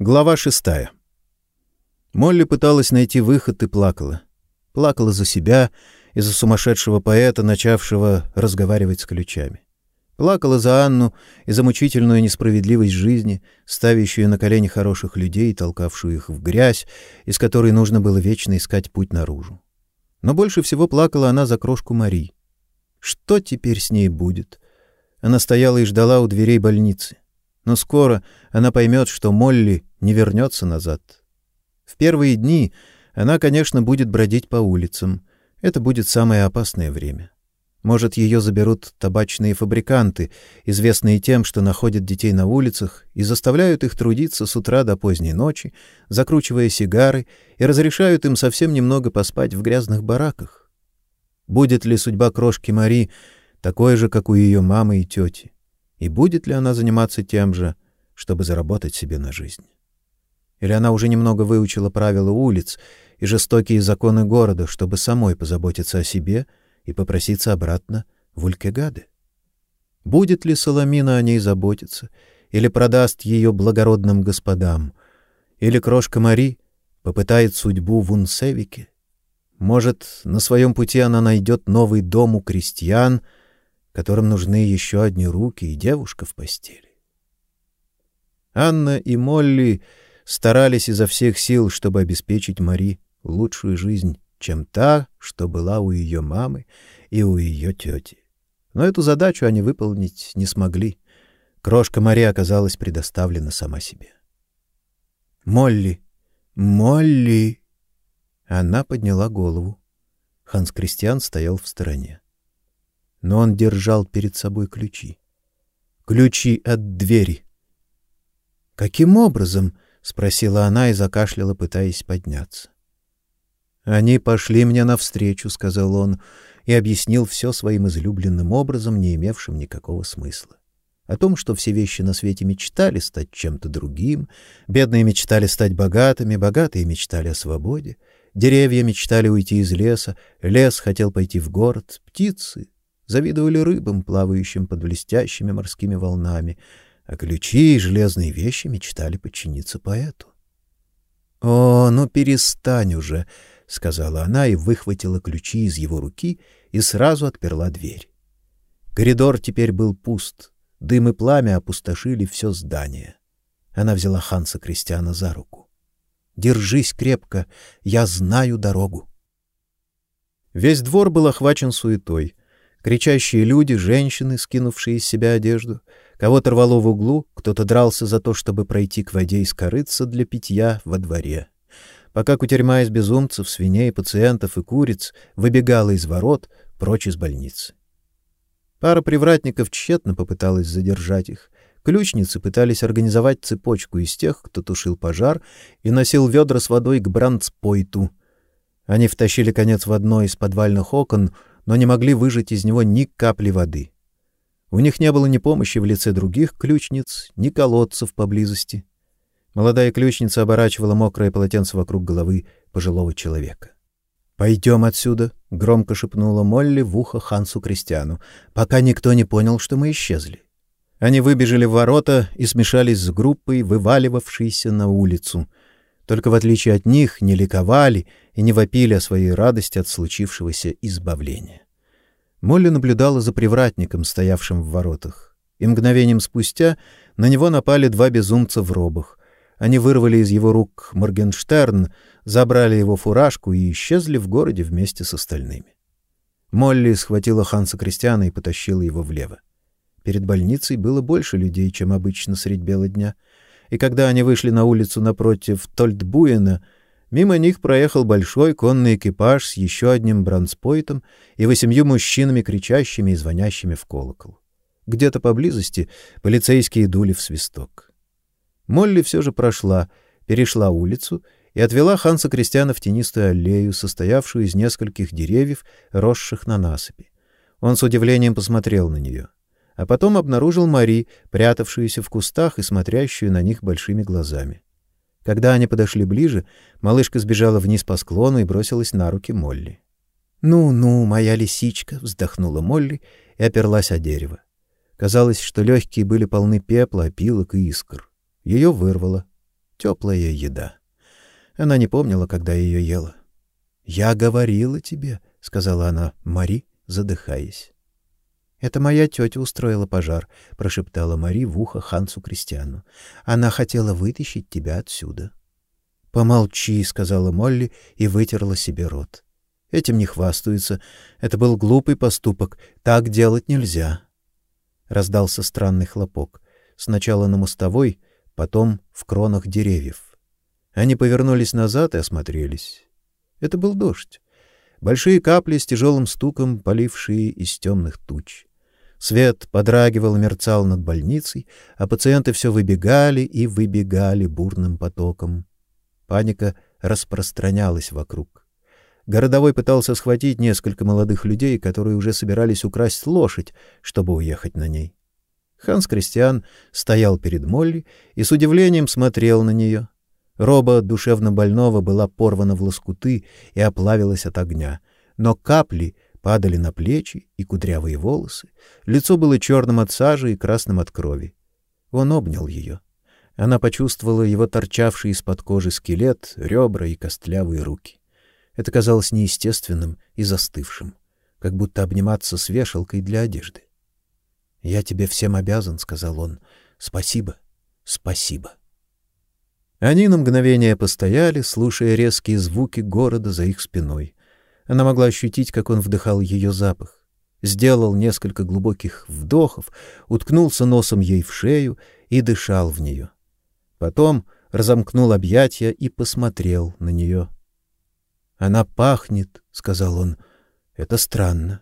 Глава шестая. Молли пыталась найти выход и плакала. Плакала за себя и за сумасшедшего поэта, начавшего разговаривать с ключами. Плакала за Анну и за мучительную несправедливость жизни, ставящую на колени хороших людей и толкавшую их в грязь, из которой нужно было вечно искать путь наружу. Но больше всего плакала она за крошку Мари. Что теперь с ней будет? Она стояла и ждала у дверей больницы. Но скоро она поймет, что Молли не вернется назад. В первые дни она, конечно, будет бродить по улицам. Это будет самое опасное время. Может, ее заберут табачные фабриканты, известные тем, что находят детей на улицах и заставляют их трудиться с утра до поздней ночи, закручивая сигары, и разрешают им совсем немного поспать в грязных бараках. Будет ли судьба крошки Мари такой же, как у ее мамы и тети? И будет ли она заниматься тем же, чтобы заработать себе на жизнь? Или она уже немного выучила правила улиц и жестокие законы города, чтобы самой позаботиться о себе и попроситься обратно в Улькегады? Будет ли Соломина о ней заботиться или продаст ее благородным господам? Или крошка Мари попытает судьбу в Унсевике? Может, на своем пути она найдет новый дом у крестьян — которым нужны еще одни руки и девушка в постели. Анна и Молли старались изо всех сил, чтобы обеспечить Мари лучшую жизнь, чем та, что была у ее мамы и у ее тети. Но эту задачу они выполнить не смогли. Крошка Мари оказалась предоставлена сама себе. Молли, Молли. Она подняла голову. Ханс Кристиан стоял в стороне но он держал перед собой ключи. Ключи от двери. Каким образом? спросила она и закашляла, пытаясь подняться. Они пошли мне навстречу, сказал он и объяснил все своим излюбленным образом, не имевшим никакого смысла. О том, что все вещи на свете мечтали стать чем-то другим, бедные мечтали стать богатыми, богатые мечтали о свободе, деревья мечтали уйти из леса, лес хотел пойти в город, птицы завидовали рыбам, плавающим под блестящими морскими волнами, а ключи и железные вещи мечтали подчиниться поэту. "О, ну перестань уже", сказала она и выхватила ключи из его руки и сразу отперла дверь. Коридор теперь был пуст. Дым и пламя опустошили все здание. Она взяла Ханса Кристиана за руку. Держись крепко, я знаю дорогу. Весь двор был охвачен суетой. Кричащие люди, женщины, скинувшие из себя одежду, кого-то рвало в углу, кто-то дрался за то, чтобы пройти к воде и скорыться для питья во дворе. Пока кутерьма из безумцев, свиней, пациентов и куриц выбегала из ворот прочь из больницы. Пара привратников тщетно попыталась задержать их. Ключницы пытались организовать цепочку из тех, кто тушил пожар и носил ведра с водой к брандспойту. Они втащили конец в одно из подвальных окон — но не могли выжать из него ни капли воды. У них не было ни помощи в лице других ключниц, ни колодцев поблизости. Молодая ключница оборачивала мокрое полотенце вокруг головы пожилого человека. «Пойдем отсюда», — громко шепнула Молли в ухо Хансу Кристиану, пока никто не понял, что мы исчезли. Они выбежали в ворота и смешались с группой, вываливавшейся на улицу. Только в отличие от них не ликовали и не вопили о своей радости от случившегося избавления. Молли наблюдала за привратником, стоявшим в воротах, и мгновением спустя на него напали два безумца в робах. Они вырвали из его рук Моргенштерн, забрали его фуражку и исчезли в городе вместе с остальными. Молли схватила Ханса Кристиана и потащила его влево. Перед больницей было больше людей, чем обычно средь бела дня, и когда они вышли на улицу напротив Тольтбуена, Мимо них проехал большой конный экипаж с еще одним бронспойтом и восемью мужчинами, кричащими и звонящими в колокол. Где-то поблизости полицейские дули в свисток. Молли все же прошла, перешла улицу и отвела Ханса Кристиана в тенистую аллею, состоявшую из нескольких деревьев, росших на насыпи. Он с удивлением посмотрел на нее, а потом обнаружил Мари, прятавшуюся в кустах и смотрящую на них большими глазами. Когда они подошли ближе, малышка сбежала вниз по склону и бросилась на руки Молли. "Ну-ну, моя лисичка", вздохнула Молли и оперлась о дерево. Казалось, что легкие были полны пепла, опилок и искр. Ее вырвало. теплая еда. Она не помнила, когда ее ела. "Я говорила тебе", сказала она Мари, задыхаясь. Это моя тетя устроила пожар, прошептала Мари в ухо Хансу Кристиану. Она хотела вытащить тебя отсюда. Помолчи, сказала Молли и вытерла себе рот. Этим не хвастаются. Это был глупый поступок. Так делать нельзя. Раздался странный хлопок. Сначала на мостовой, потом в кронах деревьев. Они повернулись назад и осмотрелись. Это был дождь. Большие капли с тяжелым стуком, полившие из темных туч. Свет подрагивал мерцал над больницей, а пациенты все выбегали и выбегали бурным потоком. Паника распространялась вокруг. Городовой пытался схватить несколько молодых людей, которые уже собирались украсть лошадь, чтобы уехать на ней. Ханс Кристиан стоял перед Молли и с удивлением смотрел на нее. Роба душевно больного была порвана в лоскуты и оплавилась от огня, но капли падали на плечи и кудрявые волосы, лицо было черным от сажи и красным от крови. Он обнял ее. Она почувствовала его торчавший из-под кожи скелет, ребра и костлявые руки. Это казалось неестественным и застывшим, как будто обниматься с вешалкой для одежды. "Я тебе всем обязан", сказал он. "Спасибо. Спасибо". Они на мгновение постояли, слушая резкие звуки города за их спиной. Она могла ощутить, как он вдыхал ее запах. Сделал несколько глубоких вдохов, уткнулся носом ей в шею и дышал в нее. Потом разомкнул объятия и посмотрел на нее. Она пахнет, сказал он. Это странно.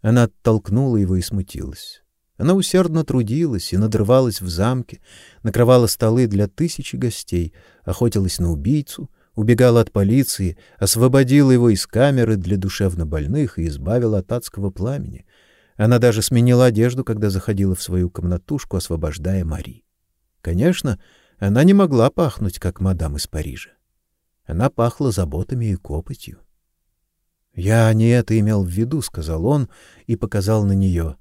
Она оттолкнула его и смутилась. Она усердно трудилась и надрывалась в замке, накрывала столы для тысячи гостей, охотилась на убийцу, убегала от полиции, освободила его из камеры для душевнобольных и избавила от адского пламени. Она даже сменила одежду, когда заходила в свою комнатушку, освобождая Мари. Конечно, она не могла пахнуть как мадам из Парижа. Она пахла заботами и копотью. Я не это имел в виду, сказал он и показал на нее.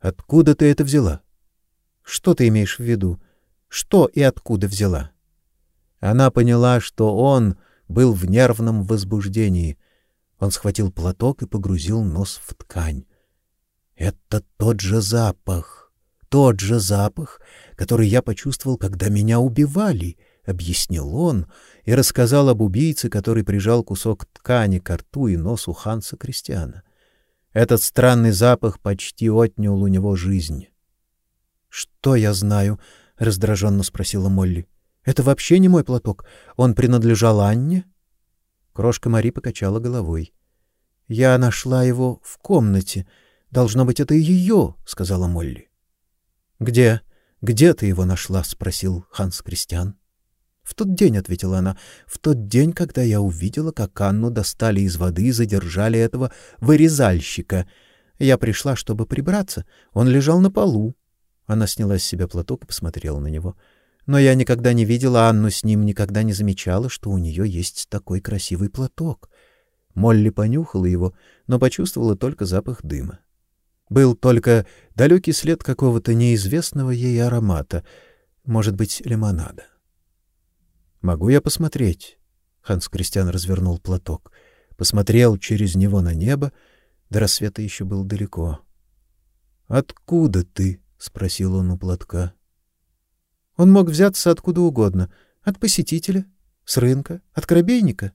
Откуда ты это взяла? Что ты имеешь в виду? Что и откуда взяла? Она поняла, что он был в нервном возбуждении. Он схватил платок и погрузил нос в ткань. Это тот же запах, тот же запах, который я почувствовал, когда меня убивали, объяснил он и рассказал об убийце, который прижал кусок ткани к рту и носу Ханса Кристиана. Этот странный запах почти отнял у него жизнь. Что я знаю? раздраженно спросила Молли. Это вообще не мой платок. Он принадлежал Анне? Крошка Мари покачала головой. Я нашла его в комнате. Должно быть, это ее, сказала Молли. Где? Где ты его нашла? спросил Ханс Кристиан. В тот день, ответила она, в тот день, когда я увидела, как Анну достали из воды и задержали этого вырезальщика. Я пришла, чтобы прибраться. Он лежал на полу. Она сняла с себя платок и посмотрела на него. Но я никогда не видела Анну с ним, никогда не замечала, что у нее есть такой красивый платок. Молли понюхала его, но почувствовала только запах дыма. Был только далекий след какого-то неизвестного ей аромата, может быть, лимонада. Могу я посмотреть? Ханс Кристиан развернул платок, посмотрел через него на небо, до рассвета еще было далеко. Откуда ты? спросил он у платка. Он мог взяться откуда угодно, от посетителя, с рынка, от коробейника.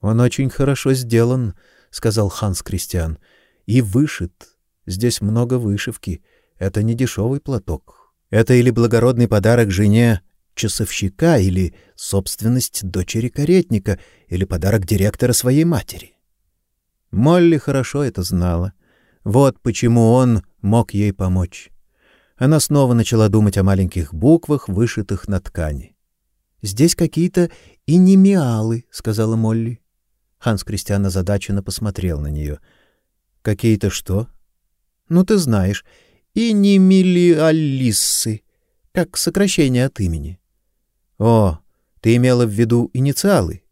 Он очень хорошо сделан, сказал Ханс Кристиан. И вышит. Здесь много вышивки. Это не дешевый платок. Это или благородный подарок жене часовщика или собственность дочери каретника или подарок директора своей матери. Молли хорошо это знала. Вот почему он мог ей помочь она снова начала думать о маленьких буквах, вышитых на ткани. Здесь какие-то инемиалы, сказала Молли. Ханс Кристиан озадаченно посмотрел на нее. Какие-то что? Ну ты знаешь, инемилиалиссы, как сокращение от имени. О, ты имела в виду инициалы?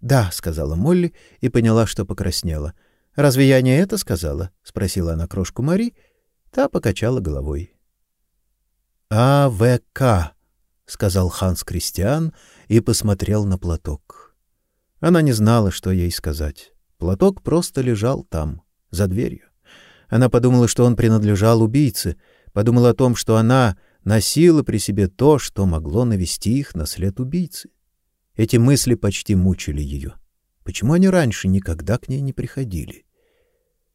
Да, сказала Молли и поняла, что покраснела. Разве я не это сказала? спросила она крошку Мари. Та покачала головой. АВК. сказал Ханс Кристиан и посмотрел на платок. Она не знала, что ей сказать. Платок просто лежал там, за дверью. Она подумала, что он принадлежал убийце, подумала о том, что она носила при себе то, что могло навести их на след убийцы. Эти мысли почти мучили ее. Почему они раньше никогда к ней не приходили?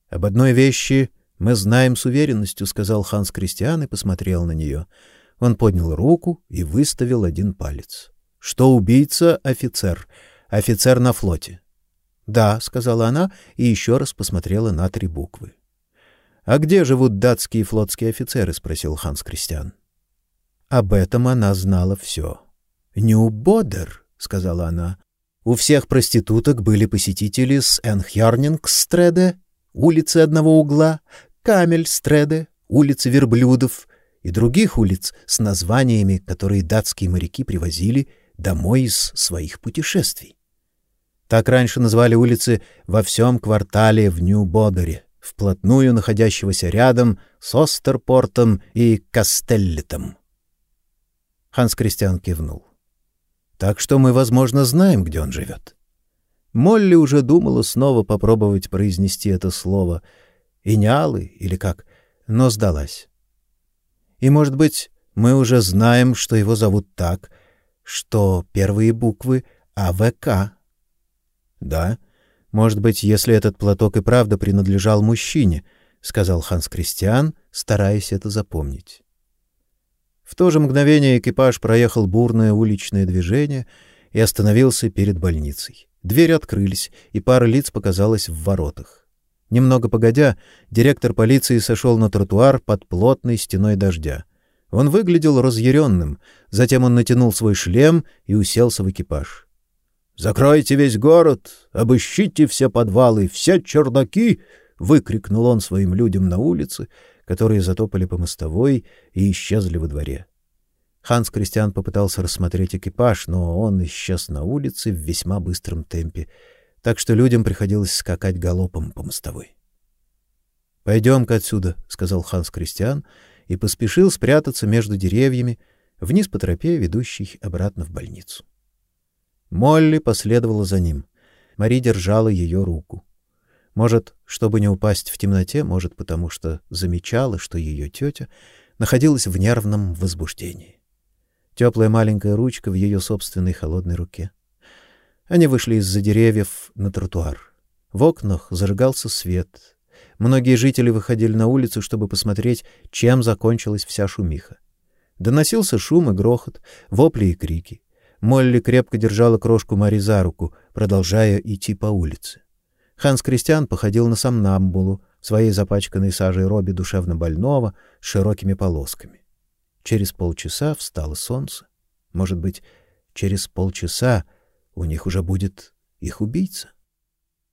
Об одной вещи мы знаем с уверенностью, сказал Ханс Кристиан и посмотрел на нее. Он поднял руку и выставил один палец. Что убийца офицер, офицер на флоте. Да, сказала она и еще раз посмотрела на три буквы. А где живут датские флотские офицеры, спросил Ханс Кристиан. Об этом она знала все. Нью-Бодер, сказала она. У всех проституток были посетители с Энхярнингстреде, улицы одного угла, Камельстреде, улицы верблюдов и других улиц с названиями, которые датские моряки привозили домой из своих путешествий. Так раньше назвали улицы во всем квартале в Нью-Бодере, вплотную находящегося рядом с Остерпортом и Кастеллетом. Ханс Кристиан кивнул. Так что мы, возможно, знаем, где он живет. Молли уже думала снова попробовать произнести это слово «инялы» или как, но сдалась. И, может быть, мы уже знаем, что его зовут так, что первые буквы АВК. Да, может быть, если этот платок и правда принадлежал мужчине, сказал Ханс Кристиан, стараясь это запомнить. В то же мгновение экипаж проехал бурное уличное движение и остановился перед больницей. Двери открылись, и пара лиц показалась в воротах. Немного погодя, директор полиции сошел на тротуар под плотной стеной дождя. Он выглядел разъяренным, затем он натянул свой шлем и уселся в экипаж. Закройте весь город, обыщите все подвалы, все чердаки, выкрикнул он своим людям на улице, которые затопали по мостовой и исчезли во дворе. Ханс Кристиан попытался рассмотреть экипаж, но он исчез на улице в весьма быстром темпе, так что людям приходилось скакать галопом по мостовой. «Пойдем-ка отсюда», — сказал Ханс Кристиан и поспешил спрятаться между деревьями вниз по тропе, ведущей обратно в больницу. Молли последовала за ним. Мари держала ее руку. Может, чтобы не упасть в темноте, может, потому что замечала, что ее тетя находилась в нервном возбуждении. Теплая маленькая ручка в ее собственной холодной руке. Они вышли из-за деревьев на тротуар. В окнах зажигался свет. Многие жители выходили на улицу, чтобы посмотреть, чем закончилась вся шумиха. Доносился шум и грохот, вопли и крики. Молли крепко держала крошку Мари за руку, продолжая идти по улице. Ханс Кристиан походил на сомнамбулу, своей запачканной сажей робе душевно больного с широкими полосками. Через полчаса встало солнце. Может быть, через полчаса у них уже будет их убийца.